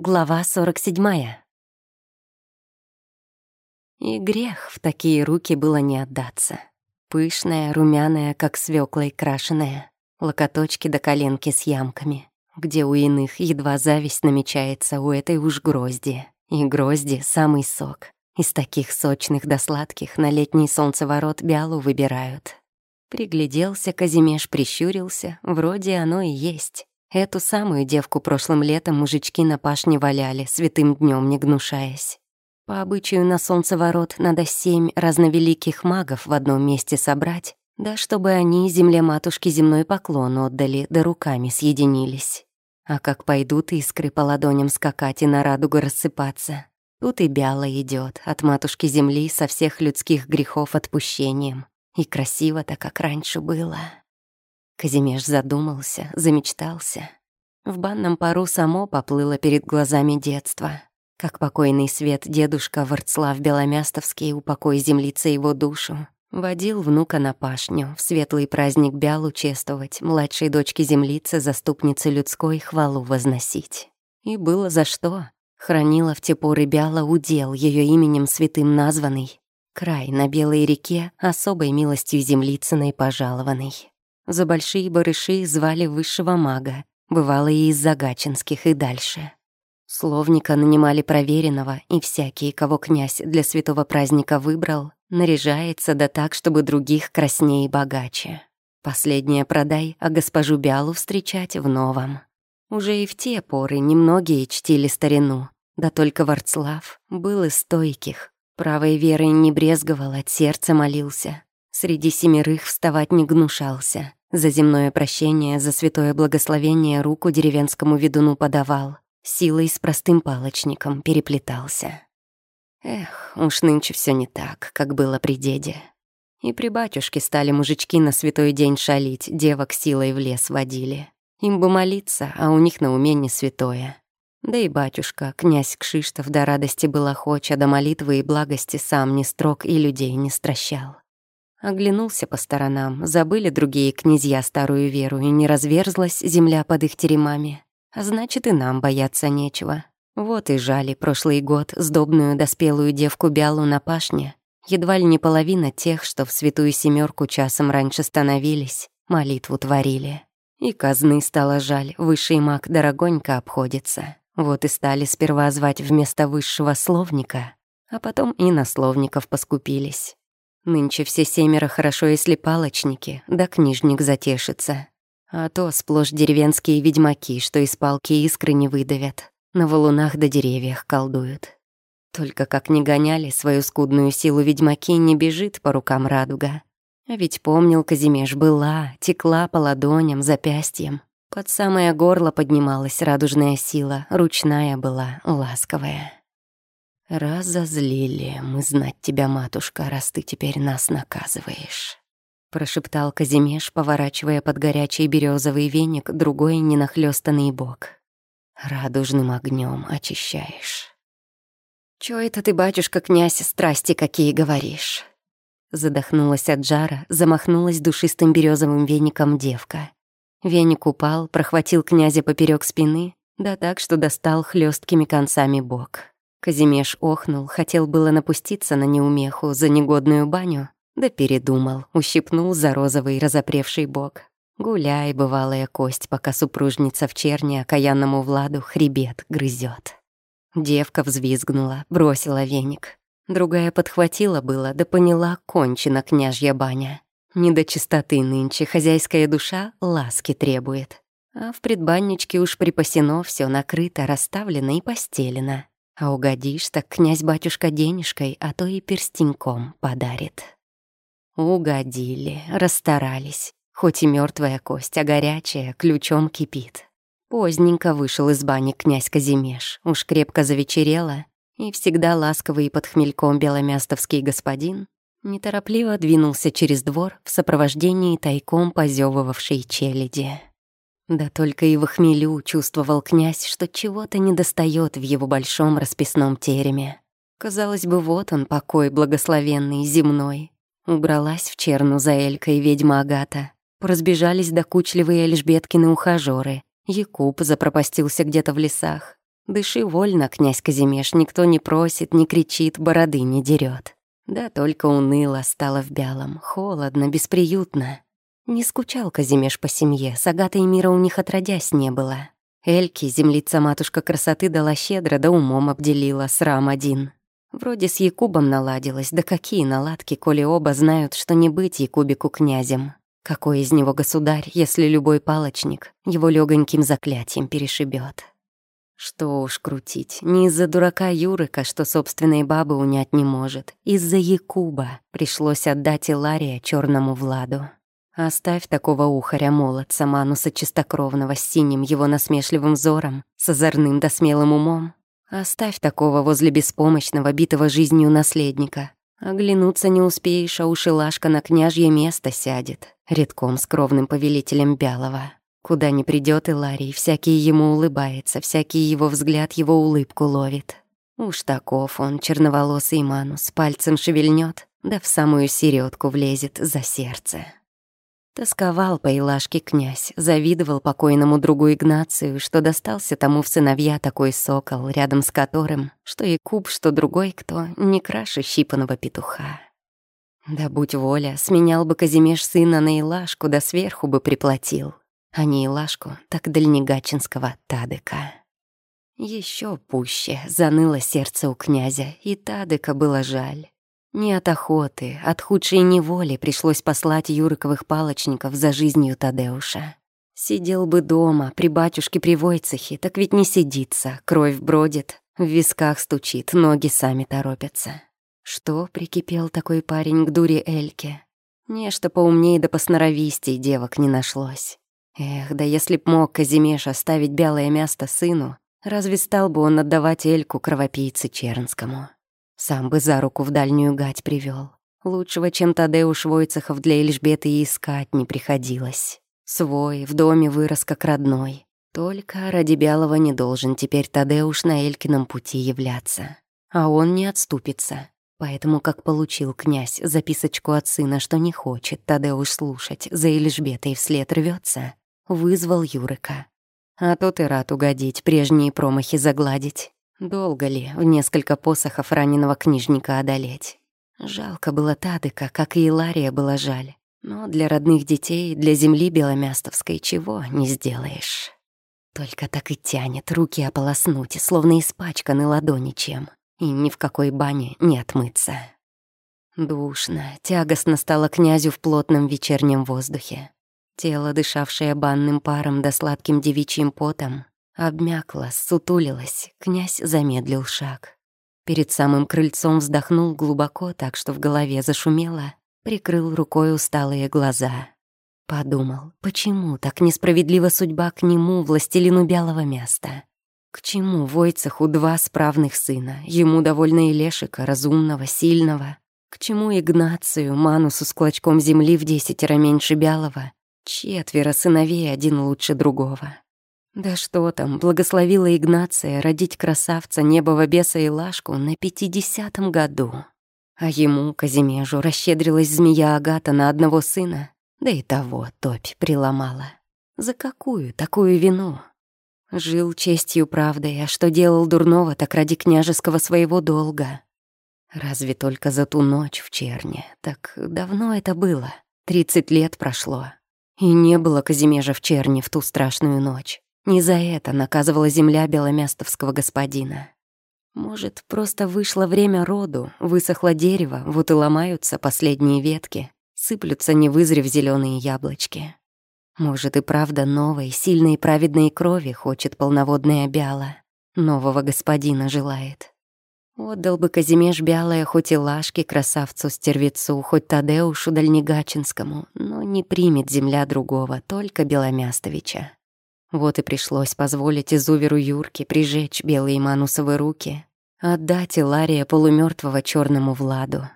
Глава 47. И грех в такие руки было не отдаться. Пышная, румяная, как свеклой крашеная, локоточки до коленки с ямками, где у иных едва зависть намечается, у этой уж грозди. И грозди — самый сок. Из таких сочных до сладких на летний солнцеворот бялу выбирают. Пригляделся Казимеш, прищурился, вроде оно и есть. Эту самую девку прошлым летом мужички на пашне валяли, святым днем не гнушаясь. По обычаю на солнцеворот надо семь разновеликих магов в одном месте собрать, да чтобы они земле матушки земной поклон отдали, да руками съединились. А как пойдут искры по ладоням скакать и на радугу рассыпаться, тут и бяло идет от матушки земли со всех людских грехов отпущением. И красиво-то, как раньше было. Казимеш задумался, замечтался. В банном пару само поплыло перед глазами детства. Как покойный свет дедушка Ворцлав Беломястовский, упокой землица его душу, водил внука на пашню, в светлый праздник Бялу чествовать, младшей дочке землицы, заступницы людской, хвалу возносить. И было за что. Хранила в те поры Бяла удел, ее именем святым названный, край на Белой реке, особой милостью землицыной пожалованный. За большие барыши звали высшего мага, бывало и из Загачинских и дальше. Словника нанимали проверенного, и всякий, кого князь для святого праздника выбрал, наряжается да так, чтобы других краснее и богаче. Последнее продай, а госпожу Бялу встречать в новом. Уже и в те поры немногие чтили старину, да только Варцлав был из стойких, правой верой не брезговал, от сердца молился. Среди семерых вставать не гнушался, за земное прощение, за святое благословение руку деревенскому ведуну подавал, силой с простым палочником переплетался. Эх, уж нынче все не так, как было при деде. И при батюшке стали мужички на святой день шалить, девок силой в лес водили. Им бы молиться, а у них на уме не святое. Да и батюшка, князь Кшиштов, до радости был охоч, а до молитвы и благости сам не строг и людей не стращал. Оглянулся по сторонам, забыли другие князья старую веру, и не разверзлась земля под их теремами. А значит, и нам бояться нечего. Вот и жали прошлый год сдобную доспелую девку Бялу на пашне. Едва ли не половина тех, что в святую семерку часом раньше становились, молитву творили. И казны стало жаль, высший маг дорогонько обходится. Вот и стали сперва звать вместо высшего словника, а потом и на словников поскупились. Нынче все семеро хорошо, если палочники, да книжник затешится. А то сплошь деревенские ведьмаки, что из палки искры не выдавят, на валунах да деревьях колдуют. Только как не гоняли свою скудную силу ведьмаки, не бежит по рукам радуга. А ведь помнил Казимеш, была, текла по ладоням, запястьям. Под самое горло поднималась радужная сила, ручная была, ласковая. «Разозлили мы знать тебя, матушка, раз ты теперь нас наказываешь», — прошептал Казимеш, поворачивая под горячий березовый веник другой ненахлёстанный бок. «Радужным огнем очищаешь». «Чё это ты, батюшка, князь, страсти какие говоришь?» Задохнулась от жара, замахнулась душистым березовым веником девка. Веник упал, прохватил князя поперек спины, да так, что достал хлесткими концами бок. Казимеш охнул, хотел было напуститься на неумеху за негодную баню, да передумал, ущипнул за розовый разопревший бок. Гуляй, бывалая кость, пока супружница в черне окаянному Владу хребет грызет. Девка взвизгнула, бросила веник. Другая подхватила было, да поняла, кончена княжья баня. Не до чистоты нынче хозяйская душа ласки требует. А в предбанничке уж припасено все накрыто, расставлено и постелено. А угодишь, так князь-батюшка денежкой, а то и перстеньком подарит. Угодили, расстарались. Хоть и мертвая кость, а горячая, ключом кипит. Поздненько вышел из бани князь Казимеш, уж крепко завечерело, и всегда ласковый и под хмельком беломястовский господин неторопливо двинулся через двор в сопровождении тайком позевывавшей челяди. Да только и в хмелю чувствовал князь, что чего-то недостает в его большом расписном тереме. Казалось бы, вот он, покой благословенный, земной. Убралась в черну за Элькой ведьма Агата. Разбежались докучливые Эльжбеткины ухажёры. Якуб запропастился где-то в лесах. Дыши вольно, князь Казимеш, никто не просит, не кричит, бороды не дерет. Да только уныло стало в Бялом, холодно, бесприютно. Не скучал Казимеш по семье, с Агатой мира у них отродясь не было. Эльке землица матушка красоты дала щедро, да умом обделила, срам один. Вроде с Якубом наладилась, да какие наладки, коли оба знают, что не быть Якубику князем. Какой из него государь, если любой палочник его легоньким заклятием перешибет? Что уж крутить, не из-за дурака Юрика, что собственные бабы унять не может. Из-за Якуба пришлось отдать Илария черному Владу. Оставь такого ухаря молодца Мануса чистокровного с синим его насмешливым взором, с озорным да смелым умом. Оставь такого возле беспомощного, битого жизнью наследника. Оглянуться не успеешь, а ушелашка на княжье место сядет, редком с кровным повелителем Бялого. Куда ни придет Иларий, всякий ему улыбается, всякий его взгляд его улыбку ловит. Уж таков он, черноволосый Манус, пальцем шевельнет, да в самую середку влезет за сердце. Тосковал по Илашке князь, завидовал покойному другу Игнацию, что достался тому в сыновья такой сокол, рядом с которым, что и куб, что другой кто, не краше щипанного петуха. Да будь воля, сменял бы Казимеш сына на Илашку, да сверху бы приплатил, а не Илашку, так дальнегачинского Тадыка. Еще пуще заныло сердце у князя, и Тадыка было жаль. Не от охоты, от худшей неволи пришлось послать Юриковых палочников за жизнью Тадеуша. Сидел бы дома, при батюшке при Войцехе, так ведь не сидится, кровь бродит, в висках стучит, ноги сами торопятся. Что прикипел такой парень к дуре Эльке? Нечто поумнее да посноровистей девок не нашлось. Эх, да если б мог Казимеш оставить белое место сыну, разве стал бы он отдавать Эльку кровопийце Чернскому? Сам бы за руку в дальнюю гать привел. Лучшего, чем Тадеуш Войцехов для Эльжбеты и искать не приходилось. Свой, в доме вырос как родной. Только ради Бялого не должен теперь Тадеуш на Элькином пути являться. А он не отступится. Поэтому, как получил князь записочку от сына, что не хочет Тадеуш слушать, за Эльжбетой вслед рвется, вызвал Юрика. А тот и рад угодить, прежние промахи загладить. Долго ли в несколько посохов раненого книжника одолеть? Жалко было Тадыка, как и Илария было жаль. Но для родных детей, для земли беломястовской чего не сделаешь. Только так и тянет руки ополоснуть, словно испачканы ладони чем. И ни в какой бане не отмыться. Душно, тягостно стало князю в плотном вечернем воздухе. Тело, дышавшее банным паром да сладким девичьим потом, Обмякла, сутулилась, князь замедлил шаг. Перед самым крыльцом вздохнул глубоко, так что в голове зашумело, прикрыл рукой усталые глаза. Подумал, почему так несправедлива судьба к нему, властелину белого места? К чему Войцеху два справных сына, ему довольно и Лешика, разумного, сильного? К чему Игнацию, Манусу с клочком земли в десятеро меньше Бялого? Четверо сыновей, один лучше другого. Да что там, благословила Игнация родить красавца небого беса и лашку на пятидесятом году. А ему, Казимежу, расщедрилась змея Агата на одного сына, да и того топь приломала. За какую такую вину? Жил честью правдой, а что делал дурного, так ради княжеского своего долга. Разве только за ту ночь в черне. Так давно это было. Тридцать лет прошло. И не было Казимежа в черне в ту страшную ночь. Не за это наказывала земля беломястовского господина. Может, просто вышло время роду, высохло дерево, вот и ломаются последние ветки, сыплются не вызрев зеленые яблочки. Может, и правда новой, сильной и праведной крови хочет полноводная Бяла. Нового господина желает. Отдал бы Казимеш Бялая хоть и Лашке, красавцу-стервецу, хоть Тадеушу Дальнегачинскому, но не примет земля другого, только Беломястовича. Вот и пришлось позволить изуверу Юрке прижечь белые манусовые руки, отдать Илария полумертвого черному Владу.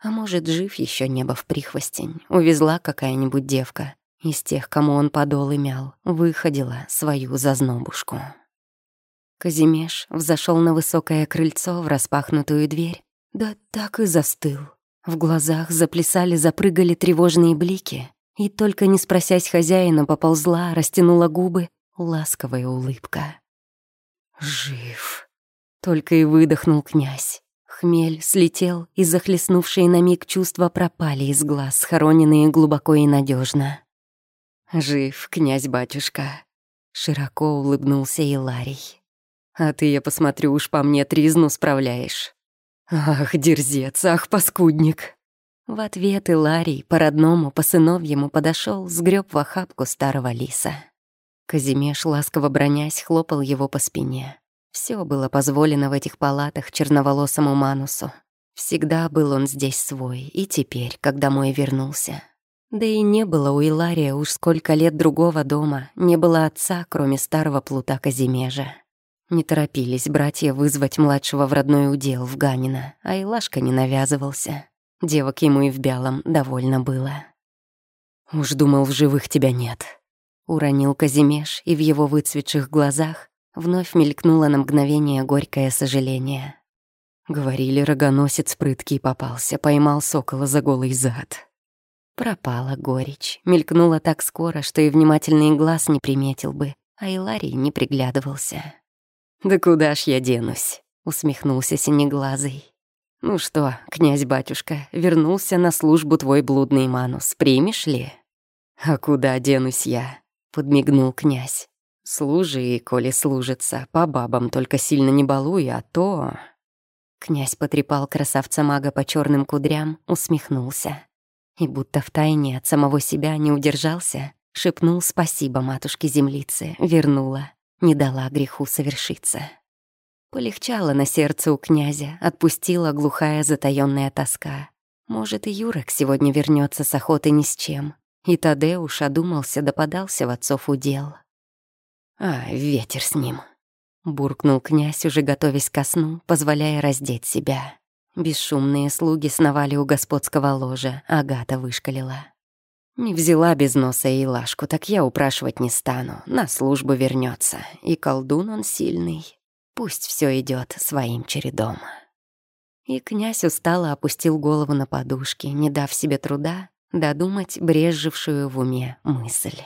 А может, жив еще небо в прихвостень, увезла какая-нибудь девка из тех, кому он подол имял, выходила свою зазнобушку. Казимеш взошел на высокое крыльцо в распахнутую дверь, да так и застыл. В глазах заплясали, запрыгали тревожные блики, и только не спросясь хозяина, поползла, растянула губы, ласковая улыбка. Жив. Только и выдохнул князь. Хмель слетел, и захлестнувшие на миг чувства пропали из глаз, схороненные глубоко и надежно. «Жив, князь-батюшка», — широко улыбнулся Иларий. «А ты, я посмотрю, уж по мне тризну справляешь». «Ах, дерзец, ах, паскудник!» В ответ Иларий по-родному, по-сыновьему подошел, сгреб в охапку старого лиса. Казимеш, ласково бронясь, хлопал его по спине. Все было позволено в этих палатах черноволосому Манусу. Всегда был он здесь свой, и теперь, когда мой вернулся. Да и не было у Илария уж сколько лет другого дома, не было отца, кроме старого плута Казимежа. Не торопились братья вызвать младшего в родной удел в Ганина, а Илашка не навязывался. Девок ему и в Бялом довольно было. «Уж думал, в живых тебя нет», — уронил Казимеш, и в его выцветших глазах Вновь мелькнуло на мгновение горькое сожаление. Говорили, рогоносец прыткий попался, поймал сокола за голый зад. Пропала горечь, мелькнула так скоро, что и внимательный глаз не приметил бы, а Иларий не приглядывался. «Да куда ж я денусь?» — усмехнулся синеглазый. «Ну что, князь-батюшка, вернулся на службу твой блудный манус, примешь ли?» «А куда денусь я?» — подмигнул князь. Служи, коли служится, по бабам только сильно не балуй, а то...» Князь потрепал красавца-мага по черным кудрям, усмехнулся. И будто втайне от самого себя не удержался, шепнул спасибо матушке-землице, вернула, не дала греху совершиться. Полегчало на сердце у князя, отпустила глухая затаённая тоска. Может, и Юрок сегодня вернется с охоты ни с чем. И Тадеуш одумался да подался в отцов удел. А, ветер с ним. Буркнул князь, уже готовясь ко сну, позволяя раздеть себя. Бесшумные слуги сновали у господского ложа, Агата вышкалила. Не взяла без носа и лашку, так я упрашивать не стану, на службу вернется, и колдун он сильный. Пусть все идет своим чередом. И князь устало опустил голову на подушки, не дав себе труда додумать брежевшую в уме мысль.